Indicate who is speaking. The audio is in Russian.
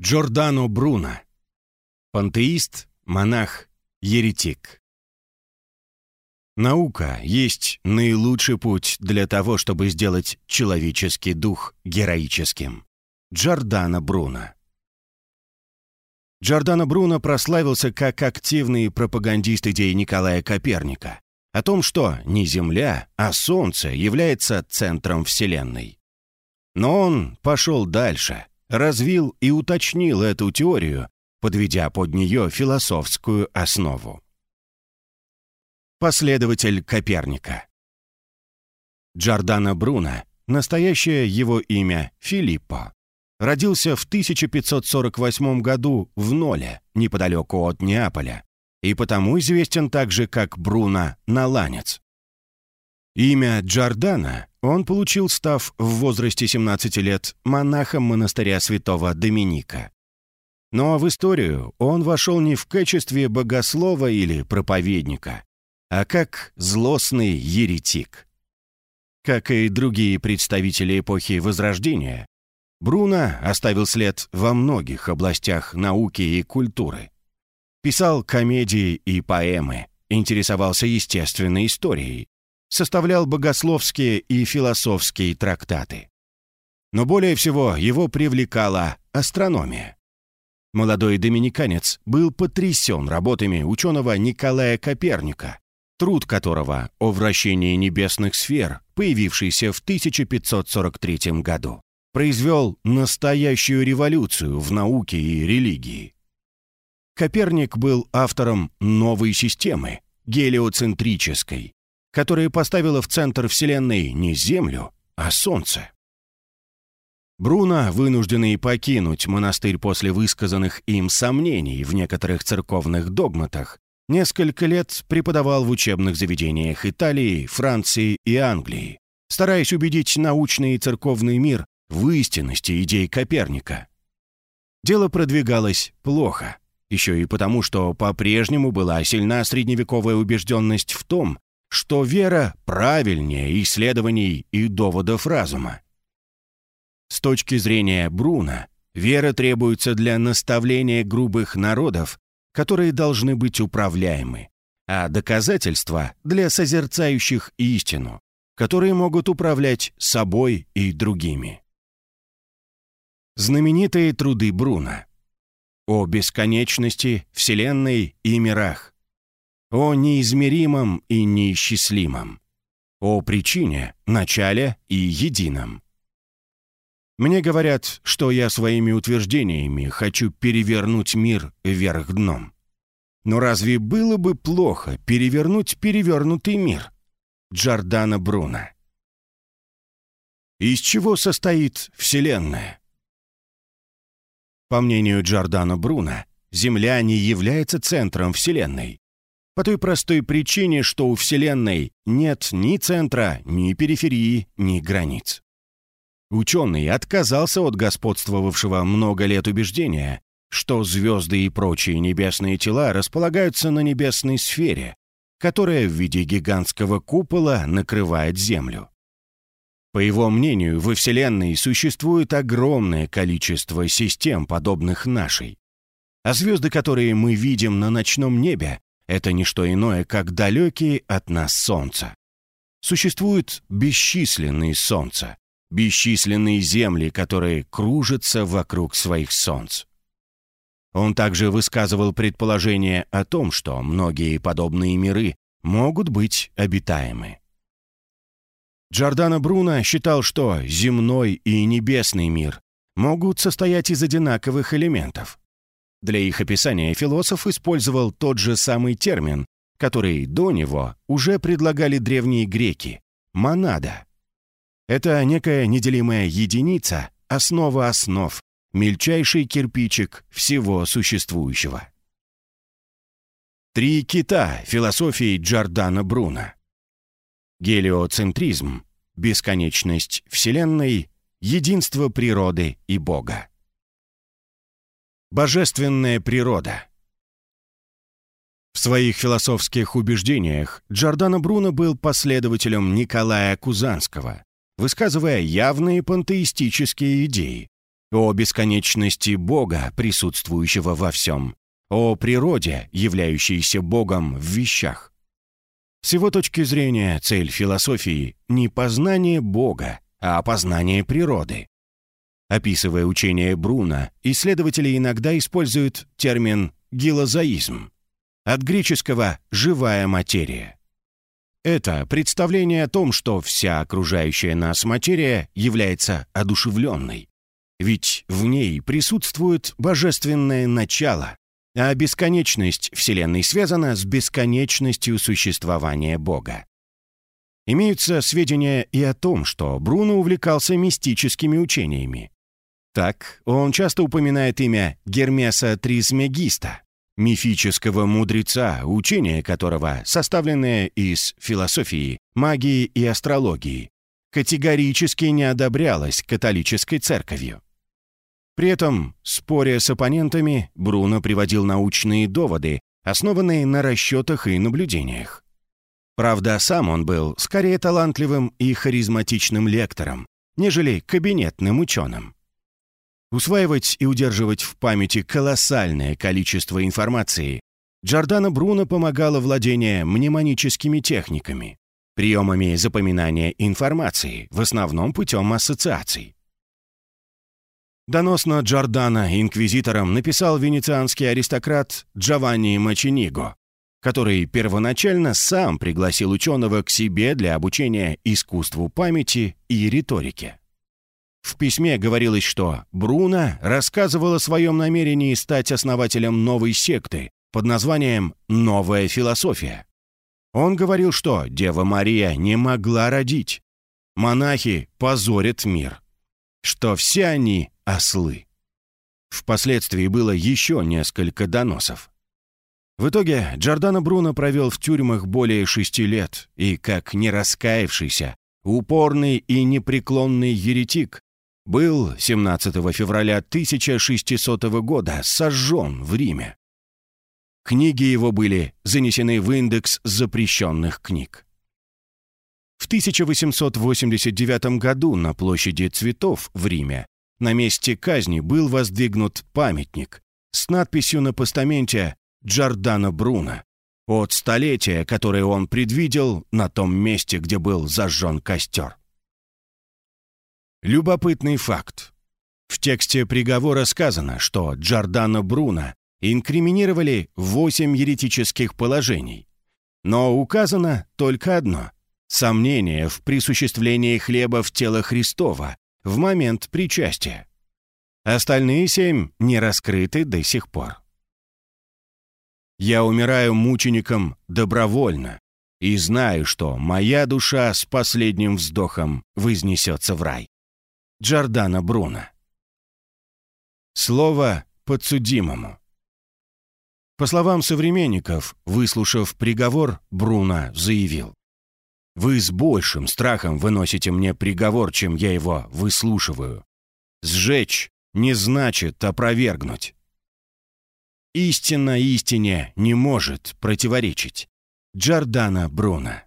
Speaker 1: Джордано Бруно. Пантеист, монах, еретик. Наука есть наилучший путь для того, чтобы сделать человеческий дух героическим. Джордано Бруно. Джордано Бруно прославился как активный пропагандист идей Николая Коперника о том, что не Земля, а Солнце является центром Вселенной. Но он пошел дальше – развил и уточнил эту теорию, подведя под нее философскую основу. Последователь Коперника Джордано Бруно, настоящее его имя Филиппо, родился в 1548 году в Ноле, неподалеку от Неаполя, и потому известен также как Бруно Наланец. Имя Джордана он получил, став в возрасте 17 лет монахом монастыря святого Доминика. Но в историю он вошел не в качестве богослова или проповедника, а как злостный еретик. Как и другие представители эпохи Возрождения, Бруно оставил след во многих областях науки и культуры. Писал комедии и поэмы, интересовался естественной историей, составлял богословские и философские трактаты. Но более всего его привлекала астрономия. Молодой доминиканец был потрясен работами ученого Николая Коперника, труд которого о вращении небесных сфер, появившийся в 1543 году, произвел настоящую революцию в науке и религии. Коперник был автором новой системы, гелиоцентрической, которая поставила в центр Вселенной не Землю, а Солнце. Бруно, вынужденный покинуть монастырь после высказанных им сомнений в некоторых церковных догматах, несколько лет преподавал в учебных заведениях Италии, Франции и Англии, стараясь убедить научный и церковный мир в истинности идей Коперника. Дело продвигалось плохо, еще и потому, что по-прежнему была сильна средневековая убежденность в том, что вера правильнее исследований и доводов разума. С точки зрения Бруна, вера требуется для наставления грубых народов, которые должны быть управляемы, а доказательства для созерцающих истину, которые могут управлять собой и другими. Знаменитые труды Бруна о бесконечности, Вселенной и мирах, о неизмеримом и неисчислимом, о причине, начале и едином. Мне говорят, что я своими утверждениями хочу перевернуть мир вверх дном. Но разве было бы плохо перевернуть перевернутый мир? Джордана Бруно. Из чего состоит Вселенная? По мнению Джордана Бруно, Земля не является центром Вселенной, по той простой причине, что у Вселенной нет ни центра, ни периферии, ни границ. Ученый отказался от господствовавшего много лет убеждения, что звезды и прочие небесные тела располагаются на небесной сфере, которая в виде гигантского купола накрывает Землю. По его мнению, во Вселенной существует огромное количество систем, подобных нашей. А звезды, которые мы видим на ночном небе, это не что иное, как далекие от нас солнца. Существуют бесчисленные солнца, бесчисленные земли, которые кружатся вокруг своих солнц. Он также высказывал предположение о том, что многие подобные миры могут быть обитаемы. Джордано Бруно считал, что земной и небесный мир могут состоять из одинаковых элементов. Для их описания философ использовал тот же самый термин, который до него уже предлагали древние греки – монада. Это некая неделимая единица, основа основ, мельчайший кирпичик всего существующего. Три кита философии Джордана Бруно. Гелиоцентризм, бесконечность Вселенной, единство природы и Бога. Божественная природа. В своих философских убеждениях Джордано Бруно был последователем Николая Кузанского, высказывая явные пантеистические идеи. о бесконечности Бога, присутствующего во всем, о природе, являющейся Богом в вещах. С его точки зрения цель философии – не познание Бога, а познание природы. Описывая учение Бруна, исследователи иногда используют термин «гилозаизм» от греческого «живая материя». Это представление о том, что вся окружающая нас материя является одушевленной. Ведь в ней присутствует божественное начало, а бесконечность Вселенной связана с бесконечностью существования Бога. Имеются сведения и о том, что Бруно увлекался мистическими учениями. Так, он часто упоминает имя Гермеса Трисмегиста, мифического мудреца, учение которого, составленное из философии, магии и астрологии, категорически не одобрялось католической церковью. При этом, споря с оппонентами, Бруно приводил научные доводы, основанные на расчетах и наблюдениях. Правда, сам он был скорее талантливым и харизматичным лектором, нежели кабинетным ученым. Усваивать и удерживать в памяти колоссальное количество информации Джордано Бруно помогало владение мнемоническими техниками, приемами запоминания информации, в основном путем ассоциаций. Донос на Джордана инквизитором написал венецианский аристократ Джованни Мачиниго, который первоначально сам пригласил ученого к себе для обучения искусству памяти и риторике. В письме говорилось, что Бруно рассказывал о своем намерении стать основателем новой секты под названием «Новая философия». Он говорил, что Дева Мария не могла родить. Монахи позорят мир. Что все они ослы. Впоследствии было еще несколько доносов. В итоге Джордано Бруно провел в тюрьмах более шести лет и, как не раскаявшийся, упорный и непреклонный еретик, был 17 февраля 1600 года сожжен в Риме. Книги его были занесены в индекс запрещенных книг. В 1889 году на площади Цветов в Риме на месте казни был воздвигнут памятник с надписью на постаменте Джордано Бруно от столетия, которое он предвидел на том месте, где был зажжен костер. Любопытный факт. В тексте приговора сказано, что Джордано Бруно инкриминировали восемь еретических положений. Но указано только одно – сомнение в присуществлении хлеба в тело Христова в момент причастия. Остальные семь не раскрыты до сих пор. Я умираю мучеником добровольно и знаю, что моя душа с последним вздохом вознесется в рай. Джордана Бруно. Слово подсудимому. По словам современников, выслушав приговор, Бруно заявил. Вы с большим страхом выносите мне приговор, чем я его выслушиваю. Сжечь не значит опровергнуть. Истина истине не может противоречить. Джордана Бруно